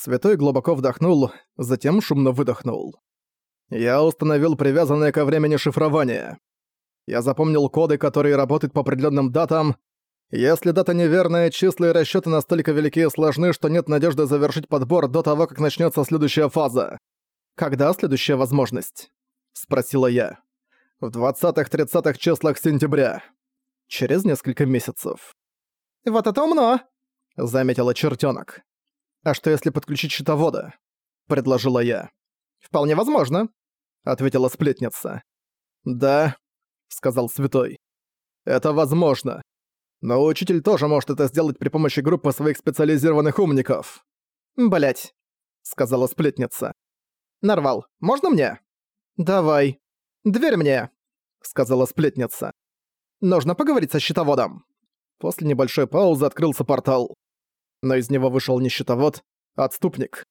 Святой глубоко вдохнул, затем шумно выдохнул. Я установил привязанное ко времени шифрование. Я запомнил коды, которые работают по определенным датам. Если дата неверная, числа и расчеты настолько велики и сложны, что нет надежды завершить подбор до того, как начнется следующая фаза. «Когда следующая возможность?» — спросила я. «В 20-30 числах сентября. Через несколько месяцев». «Вот это умно!» — заметила чертенок. «А что если подключить щитовода?» — предложила я. «Вполне возможно», — ответила сплетница. «Да», — сказал Святой. «Это возможно. Но учитель тоже может это сделать при помощи группы своих специализированных умников». Блять, сказала сплетница. «Нарвал, можно мне?» «Давай». «Дверь мне», — сказала сплетница. «Нужно поговорить со щитоводом». После небольшой паузы открылся портал. Но из него вышел не щитовод, а отступник.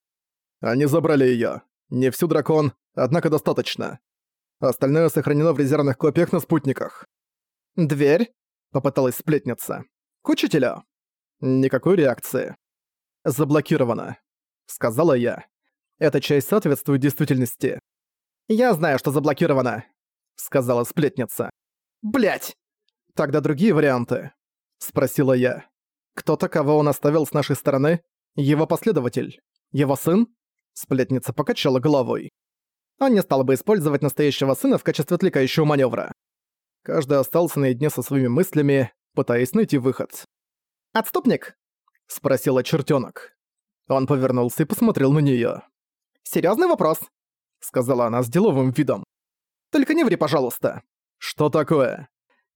Они забрали её. Не всю дракон, однако достаточно. Остальное сохранено в резервных копиях на спутниках. «Дверь?» — попыталась сплетница. «К учителю?» Никакой реакции. «Заблокировано», — сказала я. «Эта часть соответствует действительности». «Я знаю, что заблокировано», — сказала сплетница. Блять! «Тогда другие варианты», — спросила я. «Кто-то, кого он оставил с нашей стороны? Его последователь? Его сын?» Сплетница покачала головой. Он не стал бы использовать настоящего сына в качестве отвлекающего маневра. Каждый остался наедине со своими мыслями, пытаясь найти выход. «Отступник?» — спросила чертенок. Он повернулся и посмотрел на нее. Серьезный вопрос?» — сказала она с деловым видом. «Только не ври, пожалуйста». «Что такое?»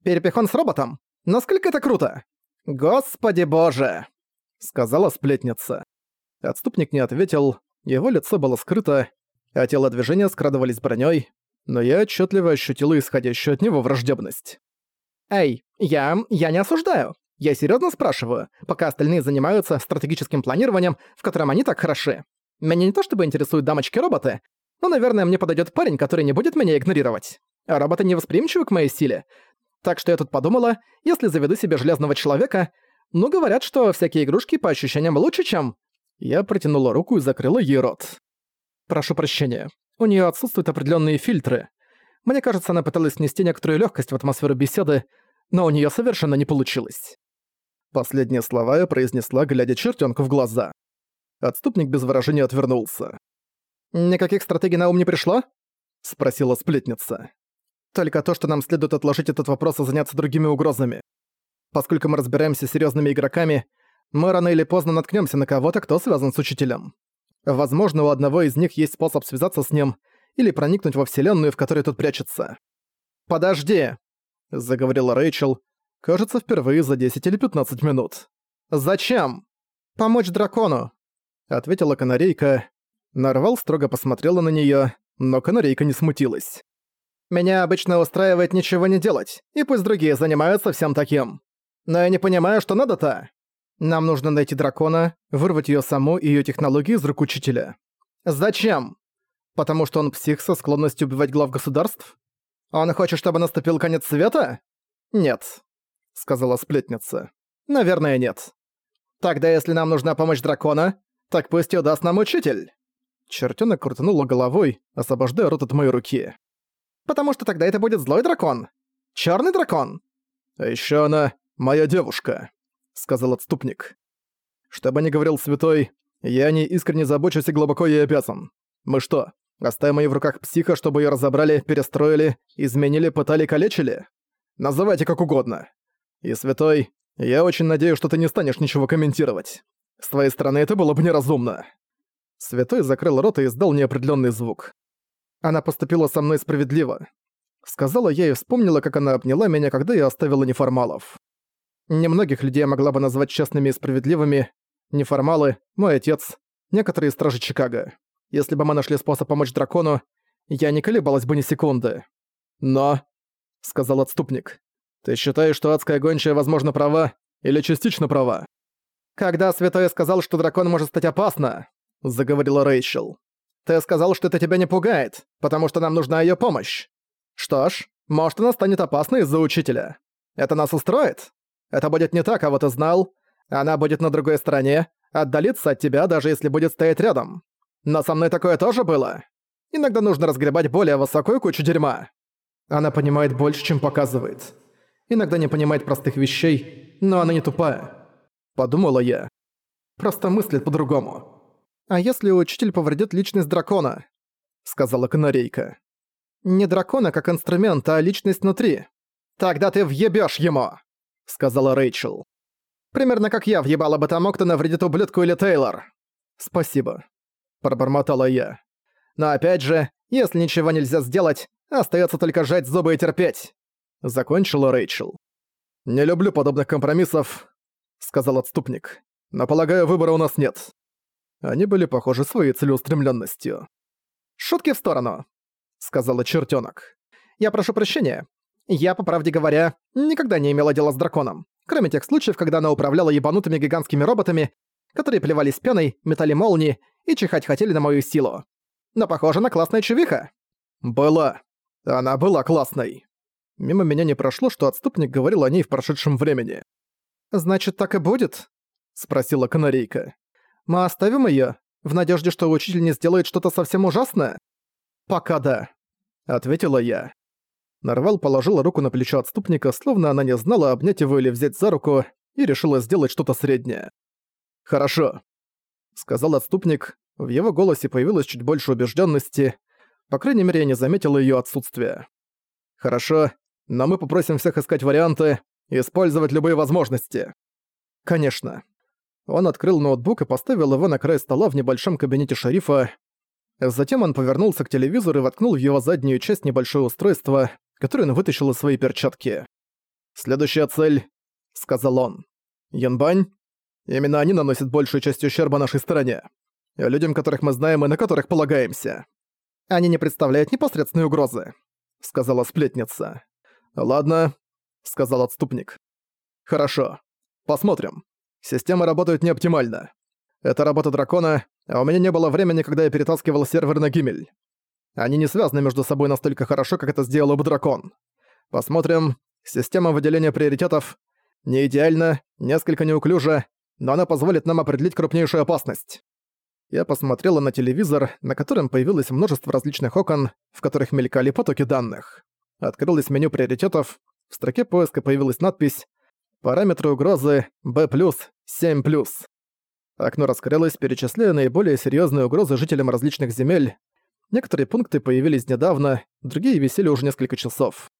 «Перепихон с роботом? Насколько это круто?» «Господи боже!» — сказала сплетница. Отступник не ответил, его лицо было скрыто, а телодвижения скрадывались бронёй, но я отчетливо ощутила исходящую от него враждебность. «Эй, я... я не осуждаю. Я серьезно спрашиваю, пока остальные занимаются стратегическим планированием, в котором они так хороши. Меня не то чтобы интересуют дамочки-роботы, но, наверное, мне подойдет парень, который не будет меня игнорировать. А роботы не восприимчивы к моей силе. Так что я тут подумала, если заведу себе железного человека, ну, говорят, что всякие игрушки по ощущениям лучше, чем... Я протянула руку и закрыла ей рот. Прошу прощения. У нее отсутствуют определенные фильтры. Мне кажется, она пыталась внести некоторую легкость в атмосферу беседы, но у нее совершенно не получилось. Последние слова я произнесла, глядя чертенку в глаза. Отступник без выражения отвернулся. «Никаких стратегий на ум не пришло?» — спросила сплетница. «Только то, что нам следует отложить этот вопрос и заняться другими угрозами. Поскольку мы разбираемся с серьезными игроками, мы рано или поздно наткнемся на кого-то, кто связан с учителем. Возможно, у одного из них есть способ связаться с ним или проникнуть во вселенную, в которой тот прячется. «Подожди!» — заговорила Рэйчел, кажется, впервые за 10 или 15 минут. «Зачем?» «Помочь дракону», — ответила канарейка. Нарвал строго посмотрела на неё, но канарейка не смутилась. «Меня обычно устраивает ничего не делать, и пусть другие занимаются всем таким. Но я не понимаю, что надо-то. Нам нужно найти дракона, вырвать её саму и её технологии из рук учителя. Зачем? Потому что он псих со склонностью убивать глав государств? Он хочет, чтобы наступил конец света? Нет, сказала сплетница. Наверное, нет. Тогда если нам нужна помощь дракона, так пусть её даст нам учитель. Чертёнок крутанула головой, освобождая рот от моей руки. Потому что тогда это будет злой дракон. Чёрный дракон. А ещё она моя девушка. — сказал отступник. «Что бы ни говорил святой, я не искренне забочусь и глубоко ей обязан. Мы что, оставим ее в руках психа, чтобы ее разобрали, перестроили, изменили, пытали, калечили? Называйте как угодно. И святой, я очень надеюсь, что ты не станешь ничего комментировать. С твоей стороны это было бы неразумно». Святой закрыл рот и издал неопределенный звук. «Она поступила со мной справедливо», — сказала я и вспомнила, как она обняла меня, когда я оставила неформалов. Немногих людей я могла бы назвать честными и справедливыми. Неформалы, мой отец, некоторые стражи Чикаго. Если бы мы нашли способ помочь дракону, я не колебалась бы ни секунды. Но, — сказал отступник, — ты считаешь, что адская гончая, возможно, права или частично права? Когда Святой сказал, что дракон может стать опасно, — заговорила Рэйчел, — ты сказал, что это тебя не пугает, потому что нам нужна ее помощь. Что ж, может, она станет опасной из-за учителя. Это нас устроит? Это будет не так, а вот и знал. Она будет на другой стороне, Отдалиться от тебя, даже если будет стоять рядом. Но со мной такое тоже было. Иногда нужно разгребать более высокую кучу дерьма. Она понимает больше, чем показывает. Иногда не понимает простых вещей, но она не тупая. Подумала я. Просто мыслит по-другому. А если учитель повредит личность дракона? Сказала канарейка. Не дракона как инструмент, а личность внутри. Тогда ты въебёшь ему, сказала Рэйчел. Примерно как я въебала бы тому, кто навредит ублюдку или Тейлор. Спасибо. Пробормотала я. Но опять же, если ничего нельзя сделать, остается только сжать зубы и терпеть. Закончила Рэйчел. «Не люблю подобных компромиссов», — сказал отступник. «Но, полагаю, выбора у нас нет». Они были похожи своей целеустремленностью. «Шутки в сторону», — сказала чертенок. «Я прошу прощения. Я, по правде говоря, никогда не имела дела с драконом, кроме тех случаев, когда она управляла ебанутыми гигантскими роботами, которые плевались пеной, метали молнии и чихать хотели на мою силу. Но похоже на классная чувиха». «Была. Она была классной». Мимо меня не прошло, что отступник говорил о ней в прошедшем времени. «Значит, так и будет?» — спросила канарейка. «Мы оставим её, в надежде, что учитель не сделает что-то совсем ужасное?» «Пока да», — ответила я. Нарвал положила руку на плечо отступника, словно она не знала, обнять его или взять за руку, и решила сделать что-то среднее. «Хорошо», — сказал отступник. В его голосе появилось чуть больше убежденности. По крайней мере, я не заметила ее отсутствия. «Хорошо, но мы попросим всех искать варианты, использовать любые возможности». «Конечно». Он открыл ноутбук и поставил его на край стола в небольшом кабинете шерифа. Затем он повернулся к телевизору и воткнул в его заднюю часть небольшое устройство, которое он вытащил из своей перчатки. «Следующая цель», — сказал он. «Янбань? Именно они наносят большую часть ущерба нашей стороне. Людям, которых мы знаем и на которых полагаемся. Они не представляют непосредственной угрозы», — сказала сплетница. «Ладно», — сказал отступник. «Хорошо. Посмотрим. Система работает неоптимально. Это работа дракона, а у меня не было времени, когда я перетаскивал сервер на Гимель. Они не связаны между собой настолько хорошо, как это сделал бы дракон. Посмотрим. Система выделения приоритетов не идеальна, несколько неуклюжа, но она позволит нам определить крупнейшую опасность. Я посмотрела на телевизор, на котором появилось множество различных окон, в которых мелькали потоки данных. Открылось меню приоритетов, в строке поиска появилась надпись «Параметры угрозы B+, 7+.» Окно раскрылось, перечисляя наиболее серьезные угрозы жителям различных земель. Некоторые пункты появились недавно, другие висели уже несколько часов.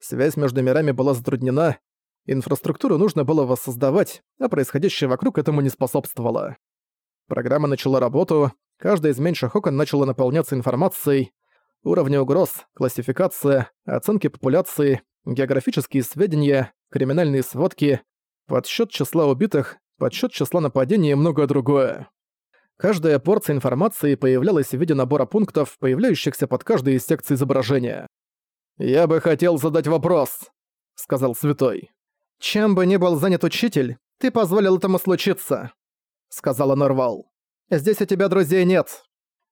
Связь между мирами была затруднена, инфраструктуру нужно было воссоздавать, а происходящее вокруг этому не способствовало. Программа начала работу, каждая из меньших окон начала наполняться информацией, Уровни угроз, классификация, оценки популяции, географические сведения, криминальные сводки, подсчет числа убитых, подсчет числа нападений и многое другое. Каждая порция информации появлялась в виде набора пунктов, появляющихся под каждой из секций изображения. «Я бы хотел задать вопрос», — сказал Святой. «Чем бы ни был занят учитель, ты позволил этому случиться», — сказала Норвал. «Здесь у тебя друзей нет.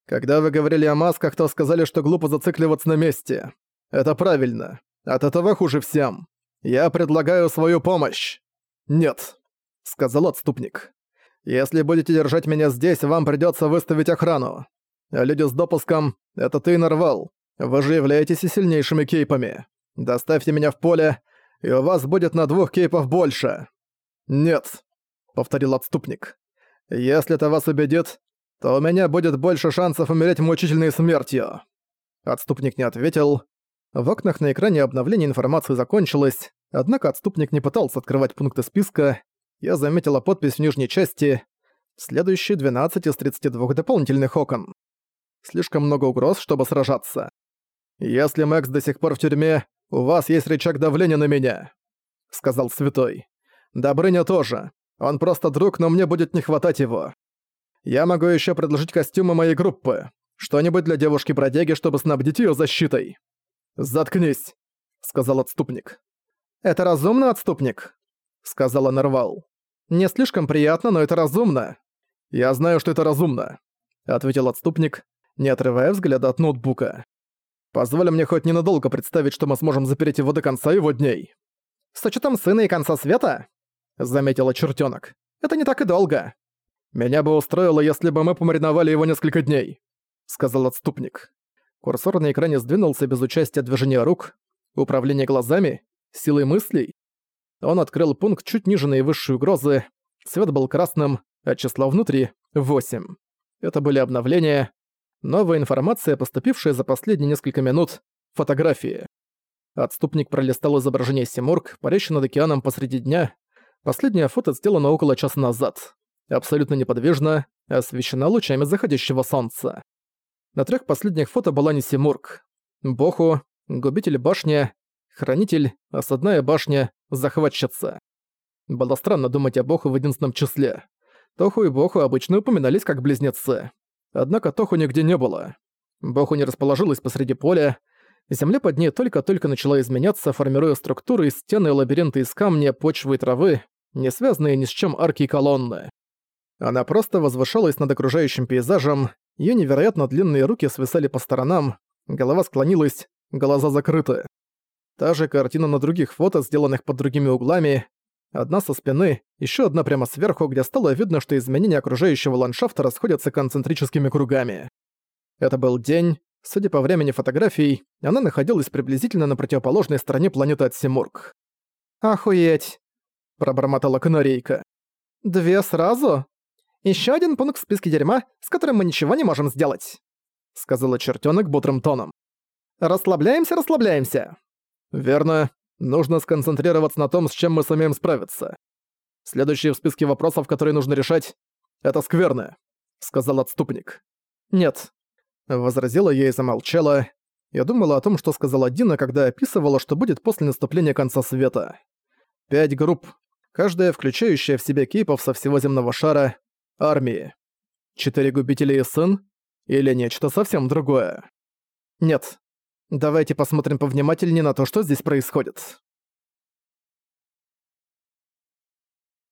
Когда вы говорили о масках, то сказали, что глупо зацикливаться на месте. Это правильно. От этого хуже всем. Я предлагаю свою помощь. Нет, сказал отступник. Если будете держать меня здесь, вам придется выставить охрану. Люди с допуском — это ты нарвал. Вы же являетесь и сильнейшими кейпами. Доставьте меня в поле, и у вас будет на двух кейпов больше. Нет, повторил отступник. Если это вас убедит, то у меня будет больше шансов умереть мучительной смертью». Отступник не ответил. В окнах на экране обновление информации закончилось, однако отступник не пытался открывать пункты списка. Я заметила подпись в нижней части «Следующие 12 из 32 дополнительных окон». Слишком много угроз, чтобы сражаться. «Если Мэкс до сих пор в тюрьме, у вас есть рычаг давления на меня», — сказал Святой. «Добрыня тоже. Он просто друг, но мне будет не хватать его. Я могу еще предложить костюмы моей группы. Что-нибудь для девушки-бродяги, чтобы снабдить ее защитой». «Заткнись», — сказал отступник. «Это разумно, отступник?» — сказала Нарвал. «Не слишком приятно, но это разумно». «Я знаю, что это разумно», — ответил отступник, не отрывая взгляда от ноутбука. «Позволь мне хоть ненадолго представить, что мы сможем запереть его до конца его дней». «С учетом сына и конца света?» — заметила чертенок. «Это не так и долго». «Меня бы устроило, если бы мы помариновали его несколько дней», — сказал отступник. Курсор на экране сдвинулся без участия движения рук, управления глазами, силой мыслей. Он открыл пункт чуть ниже наивысшей угрозы, цвет был красным, а число внутри — 8. Это были обновления, новая информация, поступившая за последние несколько минут, фотографии. Отступник пролистал изображение Симург, парящий над океаном посреди дня. Последнее фото сделано около часа назад. Абсолютно неподвижно, освещена лучами заходящего солнца. На трех последних фото была не Симург. Боху, Губитель башня, Хранитель, Осадная башня, Захватчица. Было странно думать о Боху в единственном числе. Тоху и Боху обычно упоминались как близнецы. Однако Тоху нигде не было. Боху не расположилась посреди поля, Земля под ней только-только начала изменяться, формируя структуры из стены и лабиринты из камня, почвы и травы, не связанные ни с чем арки и колонны. Она просто возвышалась над окружающим пейзажем, ее невероятно длинные руки свисали по сторонам, голова склонилась, глаза закрыты. Та же картина на других фото, сделанных под другими углами, одна со спины, еще одна прямо сверху, где стало видно, что изменения окружающего ландшафта расходятся концентрическими кругами. Это был день, Судя по времени фотографий, она находилась приблизительно на противоположной стороне планеты от Симург. «Охуеть!» – пробормотала канарейка. «Две сразу? Еще один пункт в списке дерьма, с которым мы ничего не можем сделать», – сказала чертенок бодрым тоном. «Расслабляемся, расслабляемся». «Верно. Нужно сконцентрироваться на том, с чем мы сумеем справиться. Следующие в списке вопросов, которые нужно решать, это скверны», — сказал отступник. «Нет, Возразила я и замолчала. Я думала о том, что сказала Дина, когда описывала, что будет после наступления конца света. Пять групп, каждая включающая в себя кейпов со всего земного шара, армии. Четыре губителя и сын? Или нечто совсем другое? Нет. Давайте посмотрим повнимательнее на то, что здесь происходит.